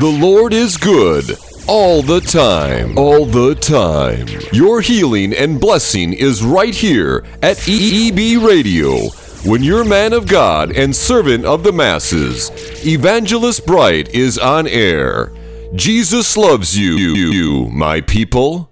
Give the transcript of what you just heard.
The Lord is good all the time. All the time. Your healing and blessing is right here at EEB Radio. When your man of God and servant of the masses, Evangelist Bright, is on air. Jesus loves you, you, my people.